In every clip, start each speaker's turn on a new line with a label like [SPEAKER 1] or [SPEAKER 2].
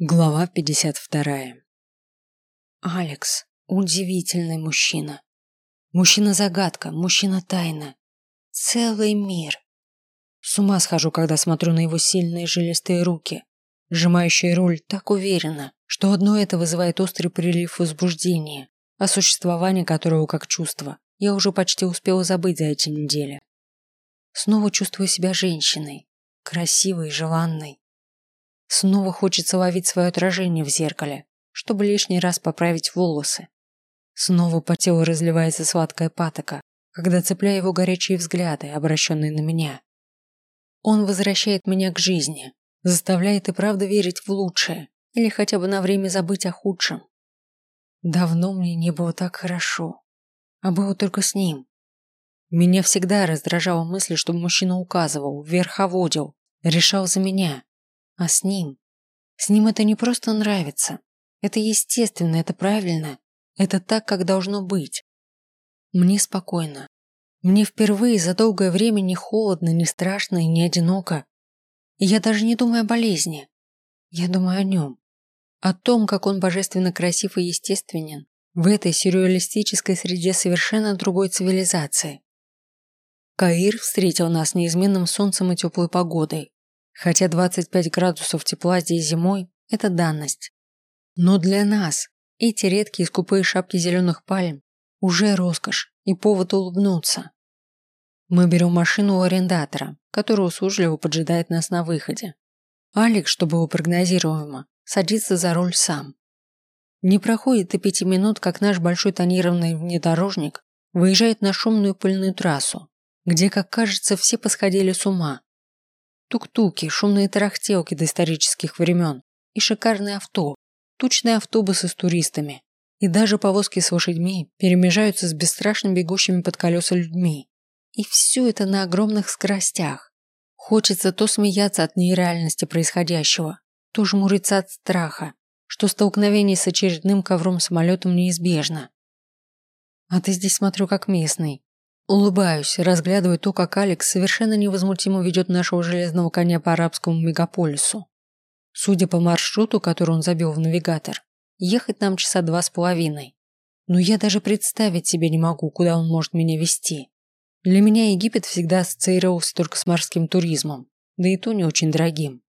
[SPEAKER 1] Глава 52. Алекс – удивительный мужчина. Мужчина-загадка, мужчина-тайна. Целый мир. С ума схожу, когда смотрю на его сильные жилистые руки, сжимающие руль так уверенно, что одно это вызывает острый прилив возбуждения, о существовании которого как чувство я уже почти успела забыть за эти недели. Снова чувствую себя женщиной, красивой, желанной, Снова хочется ловить свое отражение в зеркале, чтобы лишний раз поправить волосы. Снова по телу разливается сладкая патока, когда цепляю его горячие взгляды, обращенные на меня. Он возвращает меня к жизни, заставляет и правда верить в лучшее, или хотя бы на время забыть о худшем. Давно мне не было так хорошо, а было только с ним. Меня всегда раздражала мысль, что мужчина указывал, верховодил, решал за меня. А с ним? С ним это не просто нравится. Это естественно, это правильно. Это так, как должно быть. Мне спокойно. Мне впервые за долгое время не холодно, не страшно и не одиноко. И я даже не думаю о болезни. Я думаю о нем. О том, как он божественно красив и естественен в этой сюрреалистической среде совершенно другой цивилизации. Каир встретил нас неизменным солнцем и теплой погодой. Хотя 25 градусов тепла здесь зимой – это данность. Но для нас эти редкие скупые шапки зеленых пальм уже роскошь и повод улыбнуться. Мы берем машину у арендатора, который услужливо поджидает нас на выходе. Алекс, что было прогнозируемо, садится за руль сам. Не проходит и пяти минут, как наш большой тонированный внедорожник выезжает на шумную пыльную трассу, где, как кажется, все посходили с ума. Тук-туки, шумные тарахтелки доисторических времен и шикарные авто, тучные автобусы с туристами и даже повозки с лошадьми перемежаются с бесстрашно бегущими под колеса людьми. И все это на огромных скоростях. Хочется то смеяться от нереальности происходящего, то жмуриться от страха, что столкновение с очередным ковром-самолетом неизбежно. А ты здесь смотрю как местный. Улыбаюсь, разглядывая то, как Алекс совершенно невозмутимо ведет нашего железного коня по арабскому мегаполису. Судя по маршруту, который он забил в навигатор, ехать нам часа два с половиной. Но я даже представить себе не могу, куда он может меня вести. Для меня Египет всегда ассоциировался только с морским туризмом, да и то не очень дорогим.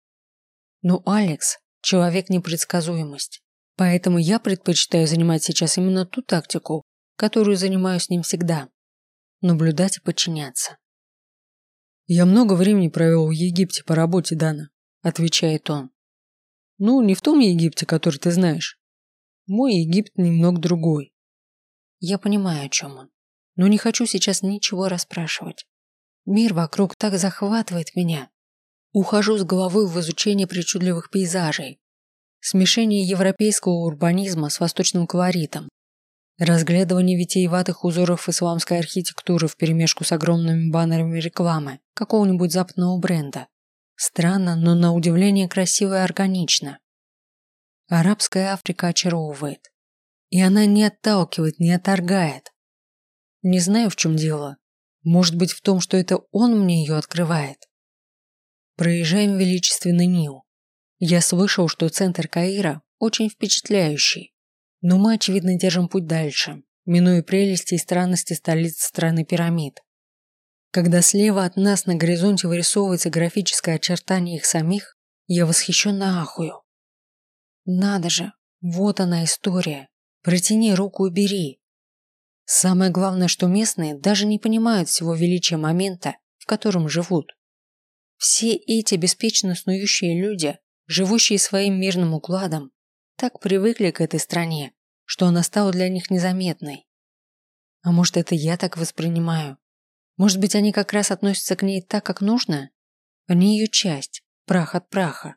[SPEAKER 1] Но Алекс – человек непредсказуемость. Поэтому я предпочитаю занимать сейчас именно ту тактику, которую занимаю с ним всегда наблюдать и подчиняться. «Я много времени провел в Египте по работе, Дана», – отвечает он. «Ну, не в том Египте, который ты знаешь. Мой Египет немного другой». Я понимаю, о чем он, но не хочу сейчас ничего расспрашивать. Мир вокруг так захватывает меня. Ухожу с головой в изучение причудливых пейзажей. Смешение европейского урбанизма с восточным колоритом, Разглядывание витиеватых узоров исламской архитектуры вперемешку с огромными баннерами рекламы какого-нибудь западного бренда. Странно, но на удивление красиво и органично. Арабская Африка очаровывает. И она не отталкивает, не отторгает. Не знаю, в чем дело. Может быть, в том, что это он мне ее открывает. Проезжаем величественный Нил. Я слышал, что центр Каира очень впечатляющий. Но мы, очевидно, держим путь дальше, минуя прелести и странности столицы страны пирамид. Когда слева от нас на горизонте вырисовывается графическое очертание их самих, я восхищенно ахую. Надо же, вот она история. Протяни руку и бери. Самое главное, что местные даже не понимают всего величия момента, в котором живут. Все эти беспечно снующие люди, живущие своим мирным укладом, так привыкли к этой стране, что она стала для них незаметной. А может, это я так воспринимаю? Может быть, они как раз относятся к ней так, как нужно? Они ее часть, прах от праха.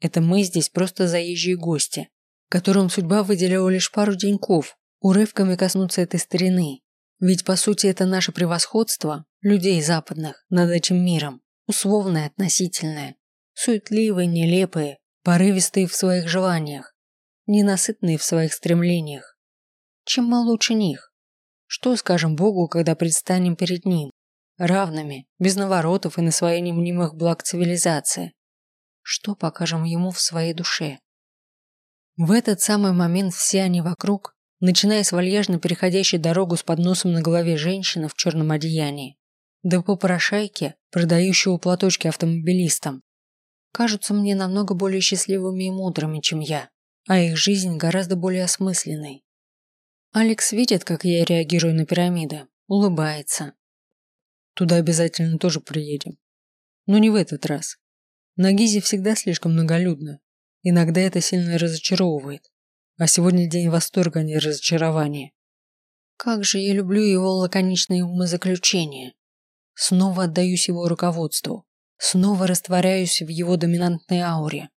[SPEAKER 1] Это мы здесь просто заезжие гости, которым судьба выделила лишь пару деньков, урывками коснуться этой старины. Ведь, по сути, это наше превосходство, людей западных, над этим миром, условное, относительное, суетливые, нелепые, порывистые в своих желаниях, ненасытные в своих стремлениях. Чем мы лучше них? Что скажем Богу, когда предстанем перед Ним? Равными, без наворотов и на своей немнимых благ цивилизации. Что покажем Ему в своей душе? В этот самый момент все они вокруг, начиная с вальяжно переходящей дорогу с подносом на голове женщины в черном одеянии, до попрошайки, продающего платочки автомобилистам, кажутся мне намного более счастливыми и мудрыми, чем я, а их жизнь гораздо более осмысленной. Алекс видит, как я реагирую на пирамиды, улыбается. Туда обязательно тоже приедем. Но не в этот раз. На Гизе всегда слишком многолюдно. Иногда это сильно разочаровывает. А сегодня день восторга, а не разочарования. Как же я люблю его лаконичные умозаключения. Снова отдаюсь его руководству. Снова растворяюсь в его доминантной ауре.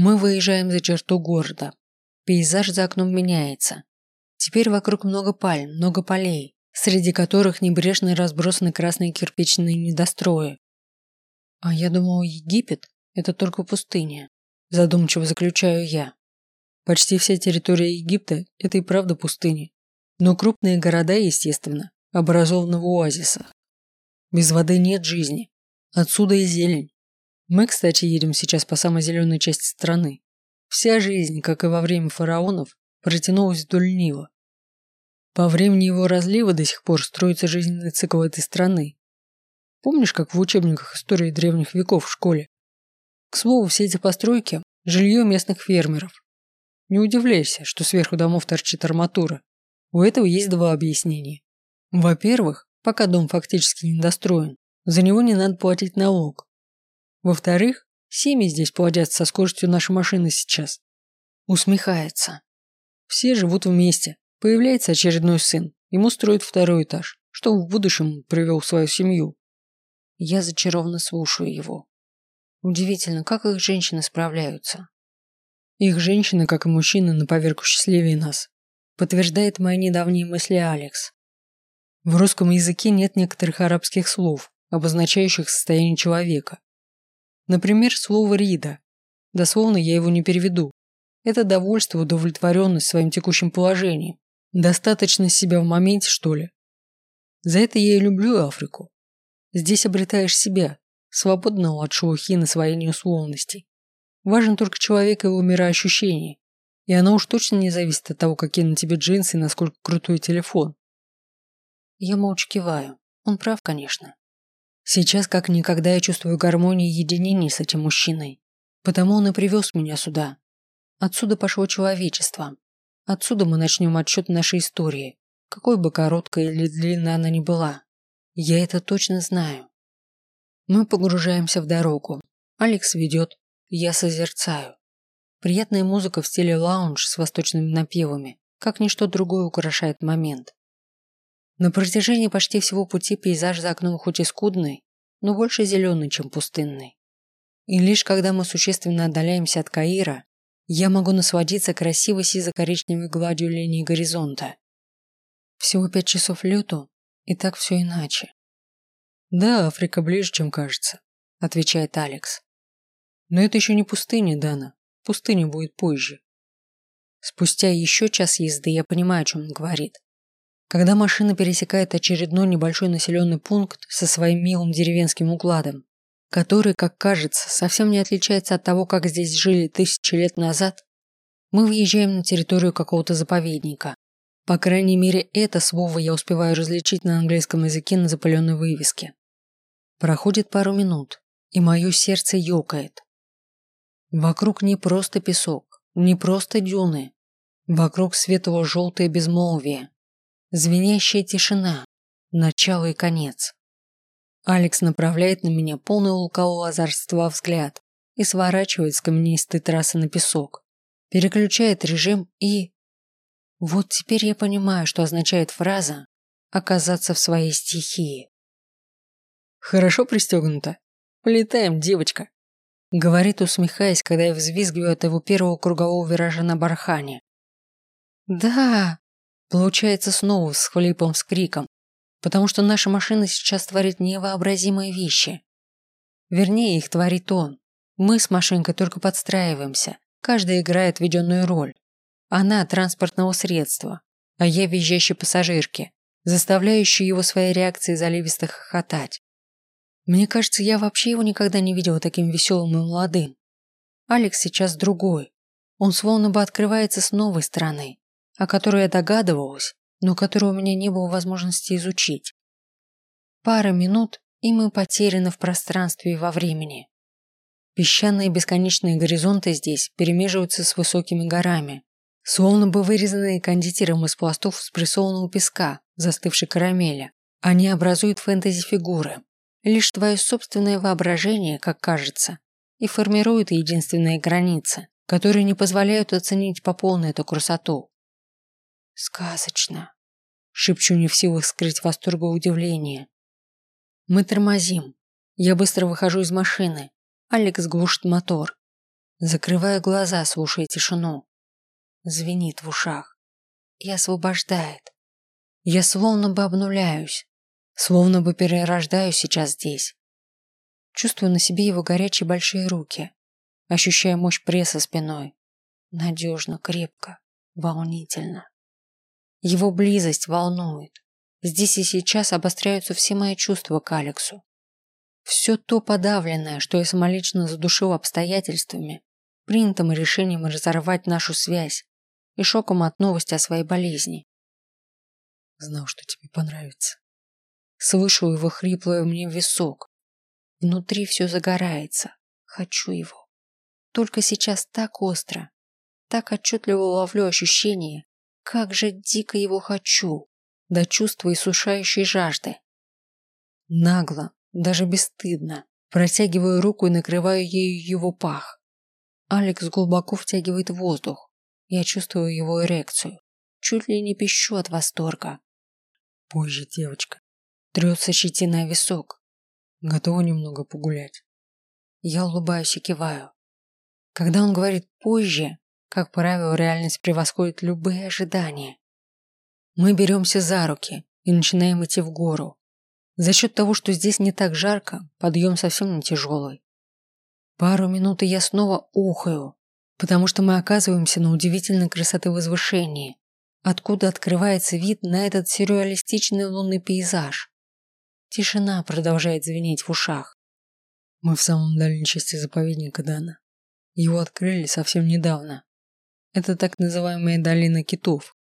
[SPEAKER 1] Мы выезжаем за черту города. Пейзаж за окном меняется. Теперь вокруг много пальм, много полей, среди которых небрежно разбросаны красные кирпичные недострои. А я думал, Египет – это только пустыня. Задумчиво заключаю я. Почти вся территория Египта – это и правда пустыня. Но крупные города, естественно, образованы в оазисах. Без воды нет жизни. Отсюда и зелень. Мы, кстати, едем сейчас по самой зеленой части страны. Вся жизнь, как и во время фараонов, протянулась вдоль Нила. По времени его разлива до сих пор строится жизненный цикл этой страны. Помнишь, как в учебниках истории древних веков в школе? К слову, все эти постройки – жилье местных фермеров. Не удивляйся, что сверху домов торчит арматура. У этого есть два объяснения. Во-первых, пока дом фактически не достроен, за него не надо платить налог. Во-вторых, семьи здесь плодятся со скоростью нашей машины сейчас. Усмехается. Все живут вместе. Появляется очередной сын. Ему строят второй этаж, чтобы в будущем привел свою семью. Я зачарованно слушаю его. Удивительно, как их женщины справляются. Их женщины, как и мужчины, на поверку счастливее нас. Подтверждает мои недавние мысли Алекс. В русском языке нет некоторых арабских слов, обозначающих состояние человека. Например, слово «рида». Дословно я его не переведу. Это довольство, удовлетворенность своим текущим положением. Достаточно себя в моменте, что ли. За это я и люблю Африку. Здесь обретаешь себя, свободного от шелухи на своей условностей. Важен только человек и его мироощущение. И оно уж точно не зависит от того, какие на тебе джинсы и насколько крутой телефон. Я молча киваю. Он прав, конечно. Сейчас как никогда я чувствую гармонию и единение с этим мужчиной. Потому он и привез меня сюда. Отсюда пошло человечество. Отсюда мы начнем отчет нашей истории, какой бы короткой или длинной она ни была. Я это точно знаю. Мы погружаемся в дорогу. Алекс ведет, я созерцаю. Приятная музыка в стиле лаунж с восточными напевами, как ничто другое украшает момент. На протяжении почти всего пути пейзаж за окном хоть и скудный, но больше зеленый, чем пустынный. И лишь когда мы существенно отдаляемся от Каира, я могу насладиться красивой сизо-коричневой гладью линии горизонта. Всего пять часов лету, и так все иначе. «Да, Африка ближе, чем кажется», – отвечает Алекс. «Но это еще не пустыня, Дана. Пустыня будет позже». Спустя еще час езды я понимаю, о чем он говорит. Когда машина пересекает очередной небольшой населенный пункт со своим милым деревенским укладом, который, как кажется, совсем не отличается от того, как здесь жили тысячи лет назад, мы въезжаем на территорию какого-то заповедника. По крайней мере, это слово я успеваю различить на английском языке на запыленной вывеске. Проходит пару минут, и мое сердце ёкает. Вокруг не просто песок, не просто дюны. Вокруг светло-желтое безмолвие, Звенящая тишина. Начало и конец. Алекс направляет на меня полный лукавого озорства взгляд и сворачивает с каменистой трассы на песок. Переключает режим и... Вот теперь я понимаю, что означает фраза «оказаться в своей стихии». «Хорошо пристегнуто. Полетаем, девочка», — говорит, усмехаясь, когда я взвизгиваю от его первого кругового виража на бархане. «Да!» Получается снова с хлипом, с криком, потому что наша машина сейчас творит невообразимые вещи. Вернее, их творит он. Мы с машинкой только подстраиваемся, каждый играет введенную роль. Она – транспортного средства, а я – визжащей пассажирки, заставляющей его своей реакцией заливисто хохотать. Мне кажется, я вообще его никогда не видела таким веселым и молодым. Алекс сейчас другой. Он словно бы открывается с новой стороны, о которой я догадывалась, но которую у меня не было возможности изучить. Пара минут, и мы потеряны в пространстве и во времени. Песчаные бесконечные горизонты здесь перемеживаются с высокими горами, словно бы вырезанные кондитером из пластов спрессованного песка, застывшей карамели. Они образуют фэнтези-фигуры. Лишь твое собственное воображение, как кажется, и формирует единственные границы, которые не позволяют оценить по полной эту красоту. Сказочно. Шепчу не в силах скрыть восторга и удивление. Мы тормозим. Я быстро выхожу из машины. Алекс глушит мотор. Закрываю глаза, слушая тишину. Звенит в ушах. И освобождает. Я словно бы обнуляюсь. Словно бы перерождаюсь сейчас здесь. Чувствую на себе его горячие большие руки. Ощущаю мощь пресса спиной. Надежно, крепко, волнительно. Его близость волнует. Здесь и сейчас обостряются все мои чувства к Алексу. Все то подавленное, что я самолично задушил обстоятельствами, принятым решением разорвать нашу связь и шоком от новости о своей болезни. Знал, что тебе понравится. Слышу его хриплое мне в висок. Внутри все загорается. Хочу его. Только сейчас так остро, так отчетливо ловлю ощущение, как же дико его хочу, до чувства иссушающей жажды. Нагло, даже бесстыдно, протягиваю руку и накрываю ею его пах. Алекс глубоко втягивает воздух. Я чувствую его эрекцию. Чуть ли не пищу от восторга. Позже, девочка. Трется щетина висок. Готова немного погулять. Я улыбаюсь и киваю. Когда он говорит «позже», как правило, реальность превосходит любые ожидания. Мы беремся за руки и начинаем идти в гору. За счет того, что здесь не так жарко, подъем совсем не тяжелый. Пару минут и я снова ухаю, потому что мы оказываемся на удивительной красоты возвышении, откуда открывается вид на этот сюрреалистичный лунный пейзаж. Тишина продолжает звенеть в ушах. Мы в самом дальней части заповедника Дана. Его открыли совсем недавно. Это так называемая долина китов.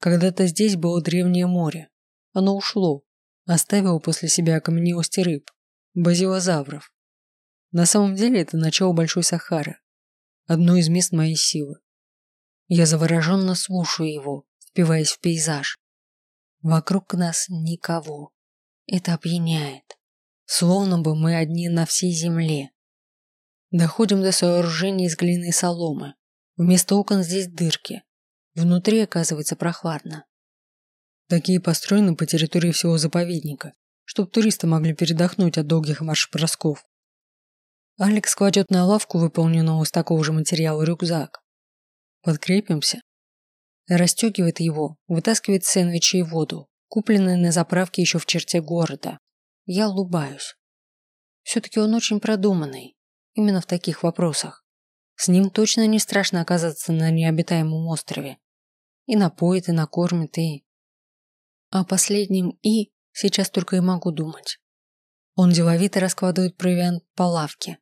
[SPEAKER 1] Когда-то здесь было древнее море. Оно ушло, оставило после себя окаменелости рыб, базилозавров. На самом деле это начало Большой Сахары, одно из мест моей силы. Я завороженно слушаю его, впиваясь в пейзаж. Вокруг нас никого. Это опьяняет. Словно бы мы одни на всей земле. Доходим до сооружения из глины и соломы. Вместо окон здесь дырки. Внутри оказывается прохладно. Такие построены по территории всего заповедника, чтобы туристы могли передохнуть от долгих марш-бросков. Алекс кладет на лавку, выполненного из такого же материала, рюкзак. Подкрепимся. Растегивает его, вытаскивает сэндвичи и воду, купленные на заправке еще в черте города. Я улыбаюсь. Все-таки он очень продуманный, именно в таких вопросах. С ним точно не страшно оказаться на необитаемом острове. И напоит, и накормит, и... О последнем «и» сейчас только и могу думать. Он деловито раскладывает провиант по лавке,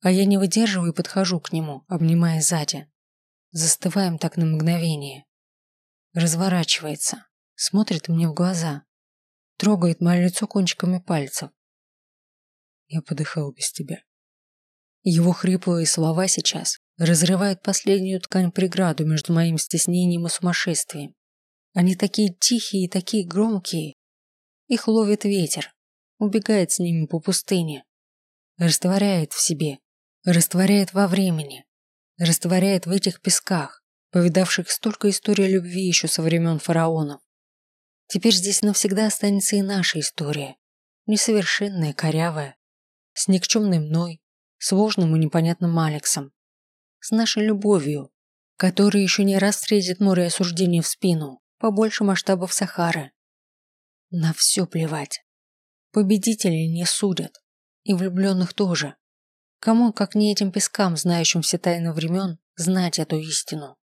[SPEAKER 1] а я не выдерживаю и подхожу к нему, обнимая сзади. Застываем так на мгновение. Разворачивается, смотрит мне в глаза, трогает мое лицо кончиками пальцев. Я подыхал без тебя. Его хриплые слова сейчас разрывают последнюю ткань-преграду между моим стеснением и сумасшествием. Они такие тихие и такие громкие. Их ловит ветер, убегает с ними по пустыне, растворяет в себе, растворяет во времени, растворяет в этих песках, повидавших столько историй любви еще со времен фараонов. Теперь здесь навсегда останется и наша история. Несовершенная, корявая. С никчемной мной, сложным и непонятным Алексом. С нашей любовью, которая еще не раз встретит море осуждения в спину, побольше масштабов Сахары. На все плевать. Победителей не судят. И влюбленных тоже. Кому, как не этим пескам, знающим все тайны времен, знать эту истину?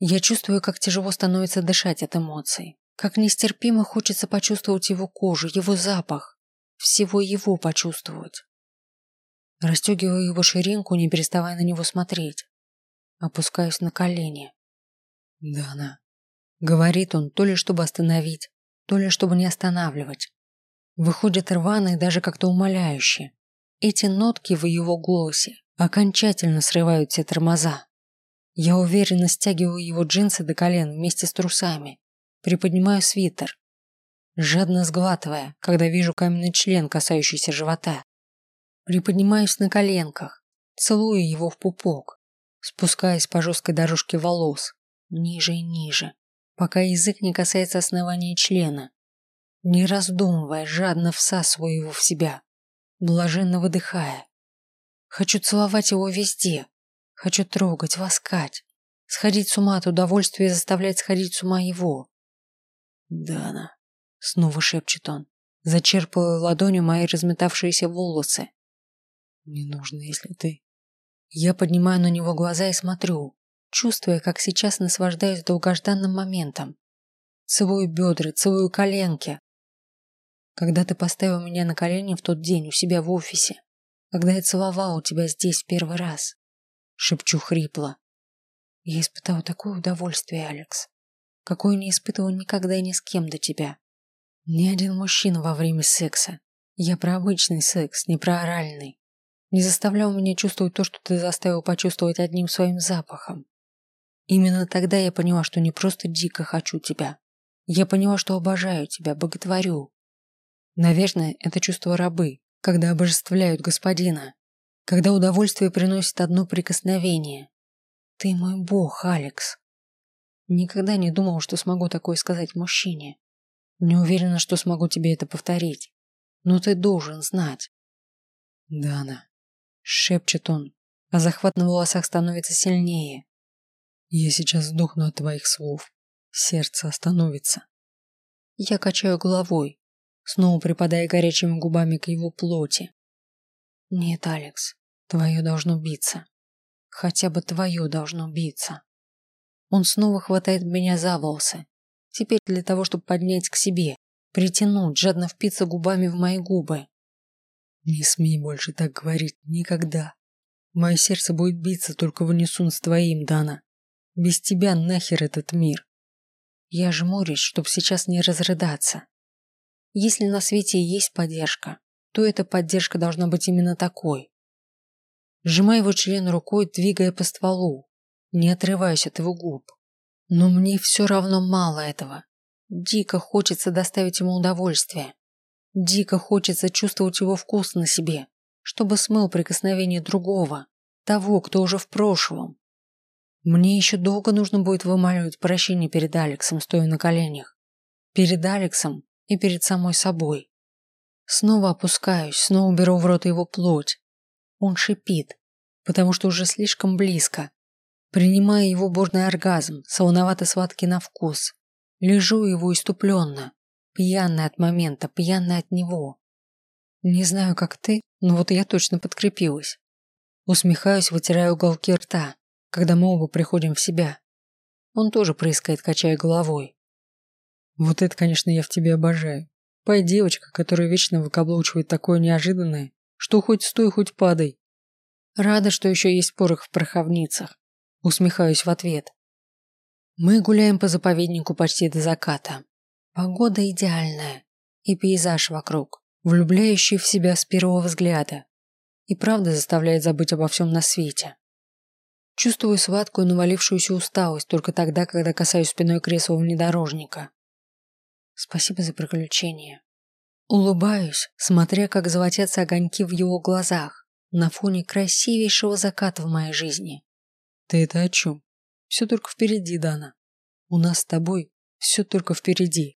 [SPEAKER 1] Я чувствую, как тяжело становится дышать от эмоций. Как нестерпимо хочется почувствовать его кожу, его запах. Всего его почувствовать. Растегиваю его ширинку, не переставая на него смотреть. опускаюсь на колени. «Дана», — говорит он, то ли чтобы остановить, то ли чтобы не останавливать. Выходит рвано и даже как-то умоляюще. Эти нотки в его голосе окончательно срывают все тормоза. Я уверенно стягиваю его джинсы до колен вместе с трусами, приподнимаю свитер, жадно сглатывая, когда вижу каменный член, касающийся живота. Приподнимаюсь на коленках, целую его в пупок, спускаясь по жесткой дорожке волос, ниже и ниже, пока язык не касается основания члена. Не раздумывая, жадно всасываю его в себя, блаженно выдыхая. Хочу целовать его везде, хочу трогать, ласкать, сходить с ума от удовольствия и заставлять сходить с ума его. «Дана», — снова шепчет он, зачерпывая ладонью мои разметавшиеся волосы. «Не нужно, если ты...» Я поднимаю на него глаза и смотрю, чувствуя, как сейчас наслаждаюсь долгожданным моментом. Целую бедра, целую коленки. Когда ты поставил меня на колени в тот день у себя в офисе, когда я целовал тебя здесь в первый раз, шепчу хрипло. Я испытал такое удовольствие, Алекс, какое не испытывал никогда и ни с кем до тебя. Ни один мужчина во время секса. Я про обычный секс, не про оральный. Не заставлял меня чувствовать то, что ты заставил почувствовать одним своим запахом. Именно тогда я поняла, что не просто дико хочу тебя. Я поняла, что обожаю тебя, боготворю. Наверное, это чувство рабы, когда обожествляют господина, когда удовольствие приносит одно прикосновение. Ты мой бог, Алекс. Никогда не думал, что смогу такое сказать мужчине. Не уверена, что смогу тебе это повторить. Но ты должен знать. Дана, шепчет он, а захват на волосах становится сильнее. Я сейчас сдохну от твоих слов. Сердце остановится. Я качаю головой, снова припадая горячими губами к его плоти. Нет, Алекс, твое должно биться. Хотя бы твое должно биться. Он снова хватает меня за волосы. Теперь для того, чтобы поднять к себе, притянуть, жадно впиться губами в мои губы. Не смей больше так говорить, никогда. Мое сердце будет биться только в унисон с твоим, Дана. Без тебя нахер этот мир. Я жмурюсь, чтобы сейчас не разрыдаться. Если на свете есть поддержка, то эта поддержка должна быть именно такой. Сжимаю его член рукой, двигая по стволу, не отрываясь от его губ. Но мне все равно мало этого. Дико хочется доставить ему удовольствие. Дико хочется чувствовать его вкус на себе, чтобы смыл прикосновение другого, того, кто уже в прошлом. Мне еще долго нужно будет вымаливать прощение перед Алексом, стоя на коленях. Перед Алексом и перед самой собой. Снова опускаюсь, снова беру в рот его плоть. Он шипит, потому что уже слишком близко. Принимаю его бурный оргазм, солоновато-сладкий на вкус. Лежу его иступленно, пьяный от момента, пьяный от него. Не знаю, как ты, но вот я точно подкрепилась. Усмехаюсь, вытирая уголки рта, когда мы оба приходим в себя. Он тоже прыскает, качая головой. Вот это, конечно, я в тебе обожаю. Пой девочка, которая вечно выкаблучивает такое неожиданное, что хоть стой, хоть падай. Рада, что еще есть порох в пороховницах. Усмехаюсь в ответ. Мы гуляем по заповеднику почти до заката. Погода идеальная. И пейзаж вокруг, влюбляющий в себя с первого взгляда. И правда заставляет забыть обо всем на свете. Чувствую сладкую навалившуюся усталость только тогда, когда касаюсь спиной кресла внедорожника. Спасибо за приключение. Улыбаюсь, смотря, как золотятся огоньки в его глазах на фоне красивейшего заката в моей жизни. Ты это о чем? Все только впереди, Дана. У нас с тобой все только впереди.